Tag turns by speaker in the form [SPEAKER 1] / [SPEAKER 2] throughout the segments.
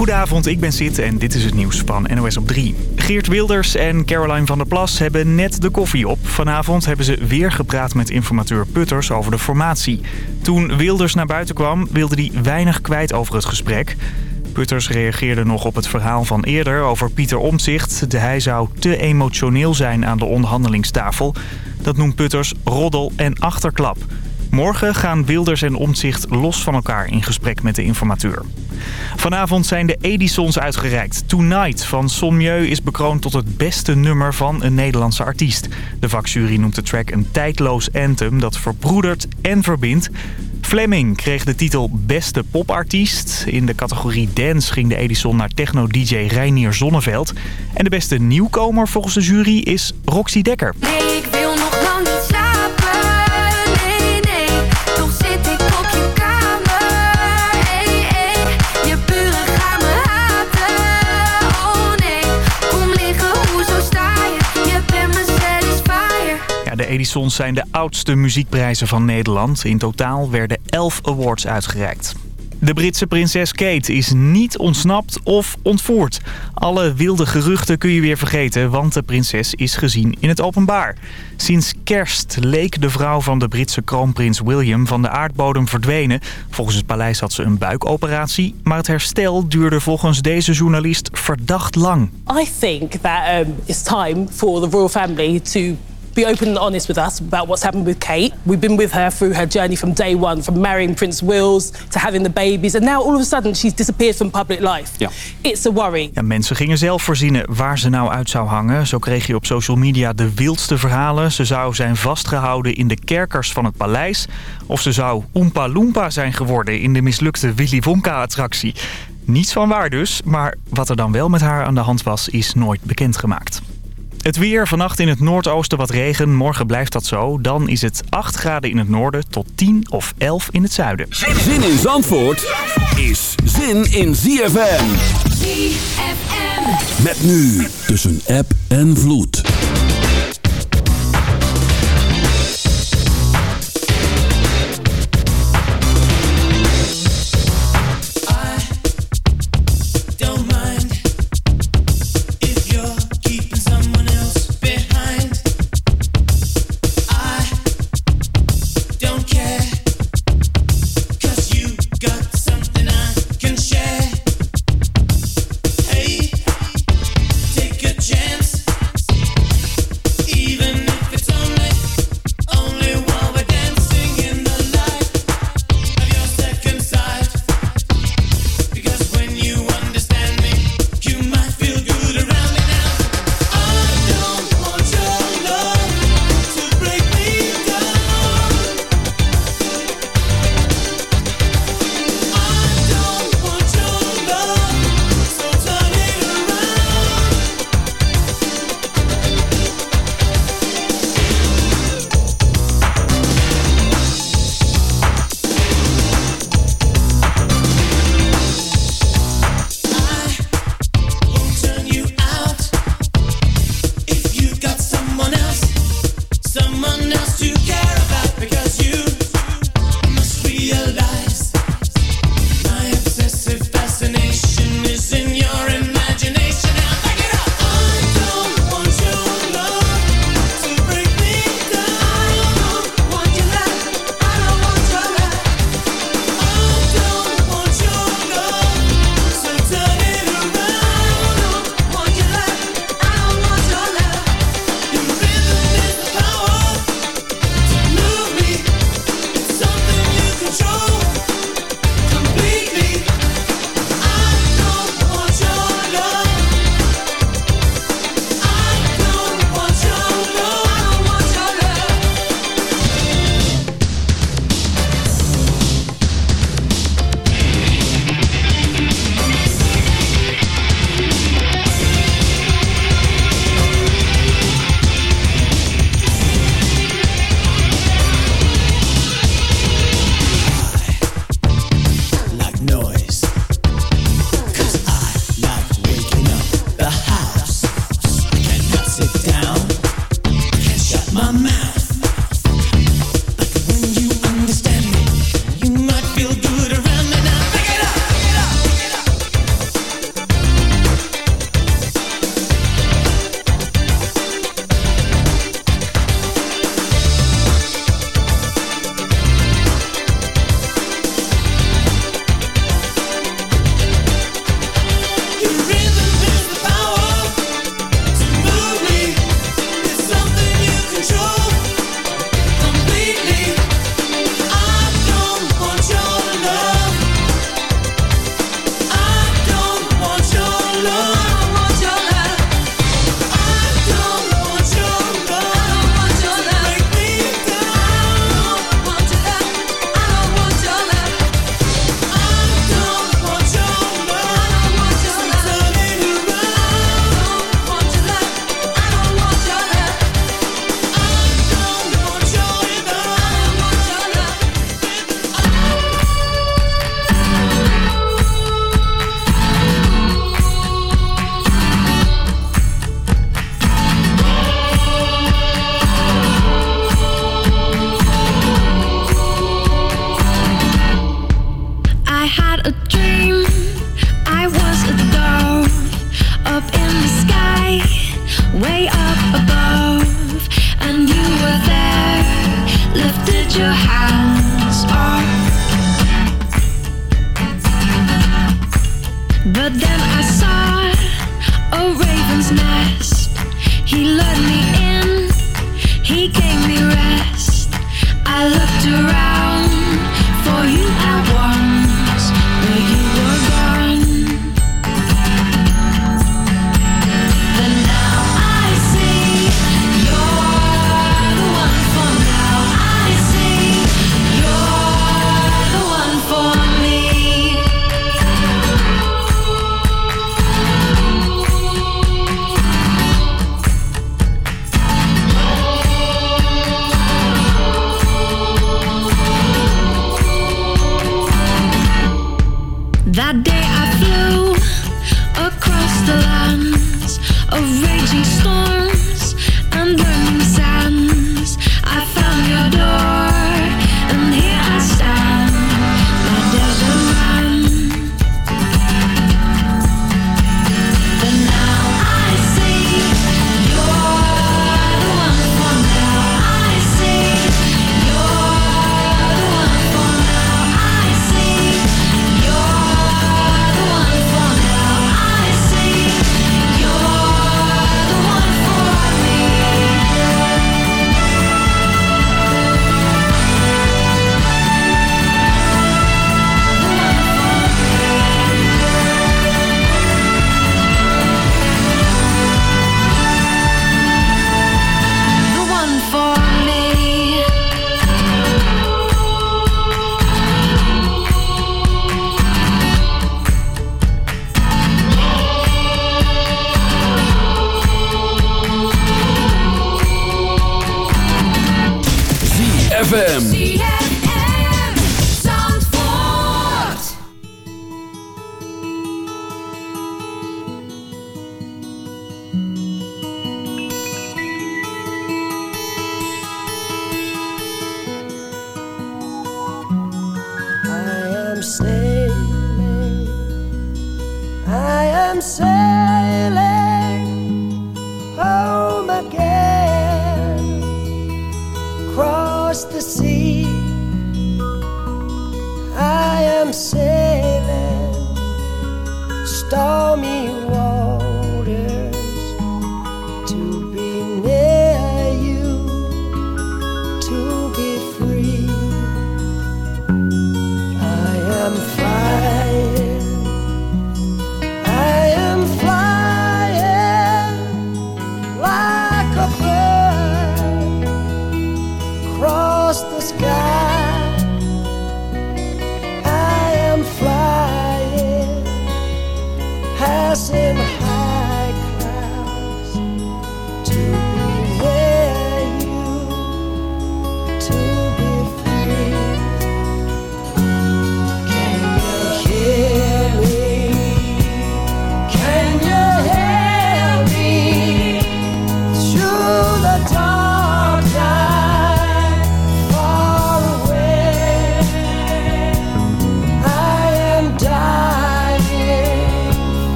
[SPEAKER 1] Goedenavond, ik ben Sid en dit is het nieuws van NOS op 3. Geert Wilders en Caroline van der Plas hebben net de koffie op. Vanavond hebben ze weer gepraat met informateur Putters over de formatie. Toen Wilders naar buiten kwam, wilde hij weinig kwijt over het gesprek. Putters reageerde nog op het verhaal van eerder over Pieter Omtzigt. Hij zou te emotioneel zijn aan de onderhandelingstafel. Dat noemt Putters roddel en achterklap. Morgen gaan Wilders en Omtzigt los van elkaar in gesprek met de informateur. Vanavond zijn de Edisons uitgereikt. Tonight van Son Mieu is bekroond tot het beste nummer van een Nederlandse artiest. De vakjury noemt de track een tijdloos anthem dat verbroedert en verbindt. Fleming kreeg de titel Beste Popartiest. In de categorie Dance ging de Edison naar techno-dj Reinier Zonneveld. En de beste nieuwkomer volgens de jury is Roxy Dekker. De Edisons zijn de oudste muziekprijzen van Nederland. In totaal werden 11 awards uitgereikt. De Britse prinses Kate is niet ontsnapt of ontvoerd. Alle wilde geruchten kun je weer vergeten, want de prinses is gezien in het openbaar. Sinds kerst leek de vrouw van de Britse kroonprins William van de aardbodem verdwenen. Volgens het paleis had ze een buikoperatie, maar het herstel duurde volgens deze journalist verdacht lang.
[SPEAKER 2] I think that um, it's time for the royal family to be open and honest with us about what's happened with Kate. We've been with her through her journey from day one, from marrying Prince Wills to having the babies, and now all of a sudden she's disappeared from public life.
[SPEAKER 3] Ja.
[SPEAKER 2] It's a worry.
[SPEAKER 1] Ja, mensen gingen zelf voorzien waar ze nou uit zou hangen. Zo kreeg je op social media de wildste verhalen. Ze zou zijn vastgehouden in de kerkers van het paleis. Of ze zou Oompa Loompa zijn geworden in de mislukte Willy Wonka-attractie. Niets van waar dus, maar wat er dan wel met haar aan de hand was, is nooit bekendgemaakt. Het weer, vannacht in het noordoosten wat regen. Morgen blijft dat zo. Dan is het 8 graden in het noorden tot 10 of 11 in het zuiden.
[SPEAKER 4] Zin in Zandvoort is zin in ZFM.
[SPEAKER 5] ZFM.
[SPEAKER 4] Met nu tussen app en vloed.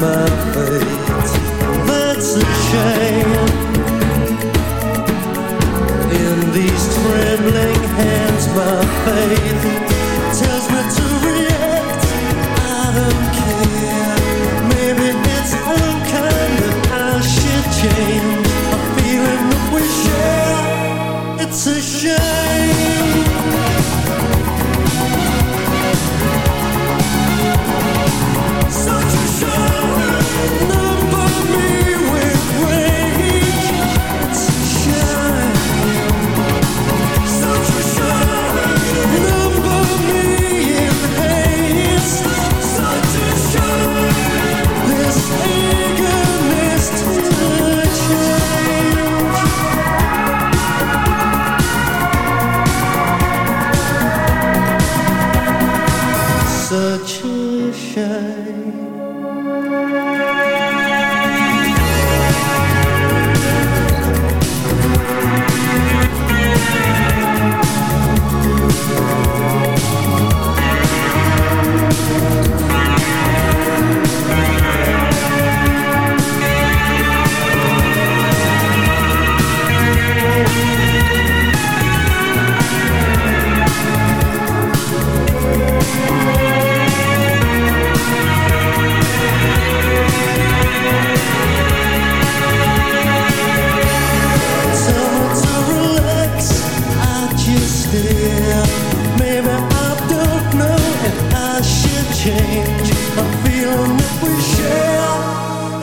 [SPEAKER 6] Inside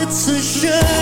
[SPEAKER 7] 此生。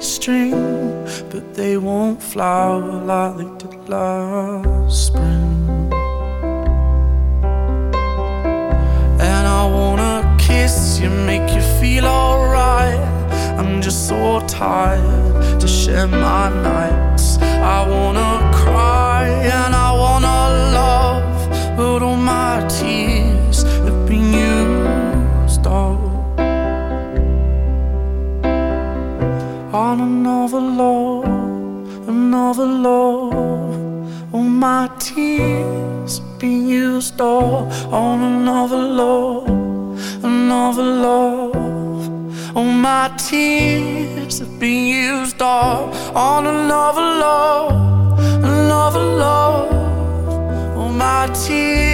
[SPEAKER 7] String, but they won't flower like tears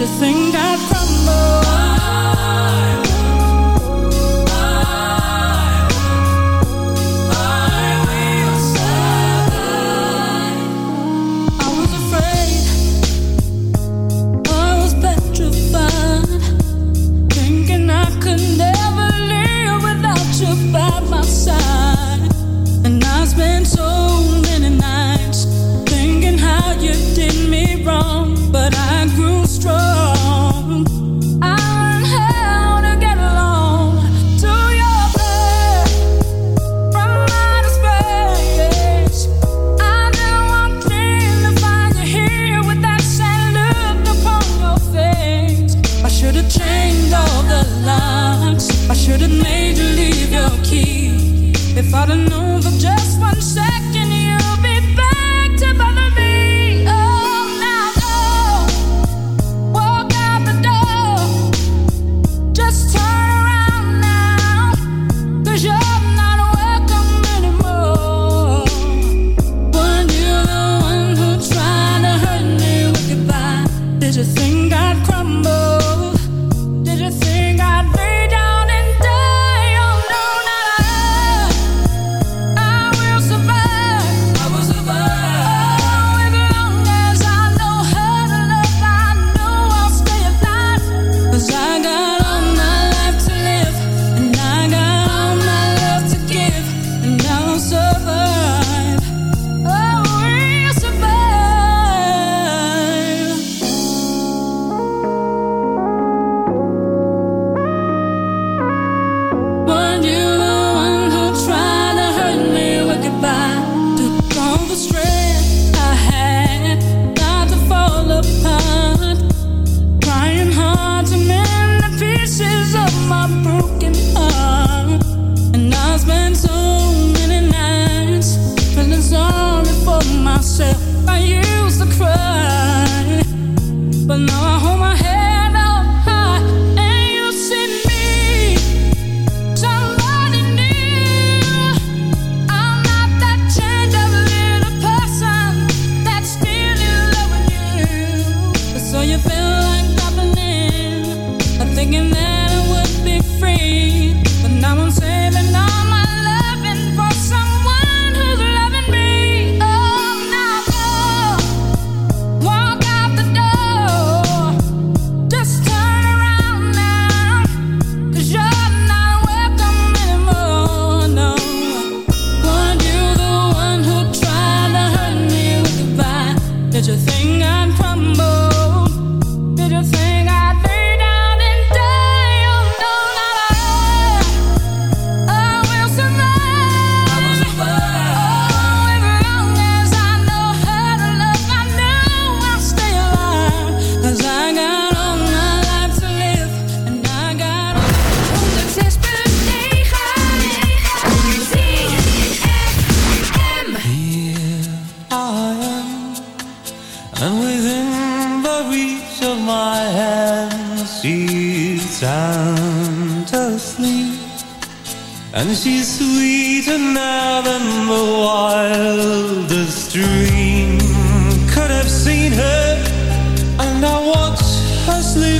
[SPEAKER 8] you
[SPEAKER 9] think I'd crumble?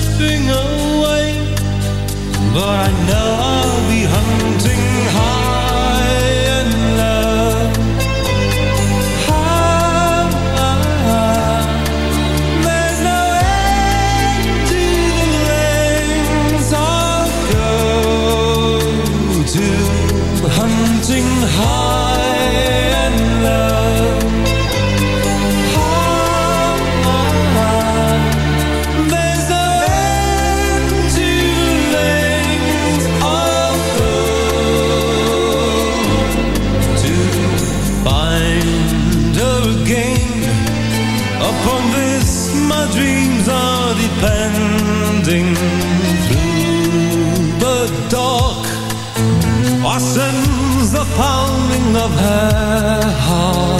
[SPEAKER 10] Slipping away, but I know I'll be hunting high. pounding of her heart.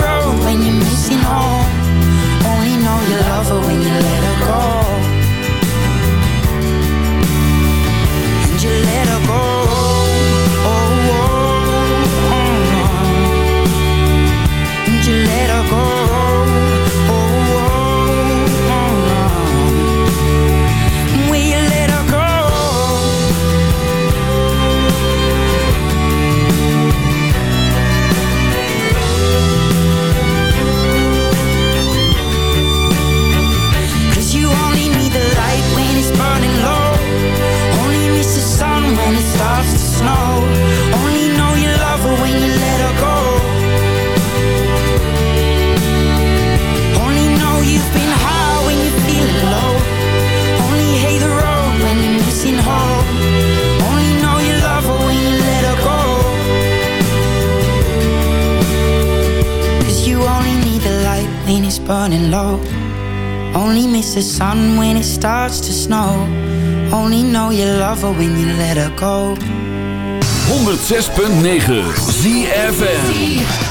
[SPEAKER 11] burning low only miss the sun when it starts to snow. Only know you love her when you let her go.
[SPEAKER 4] 106.9 ZFN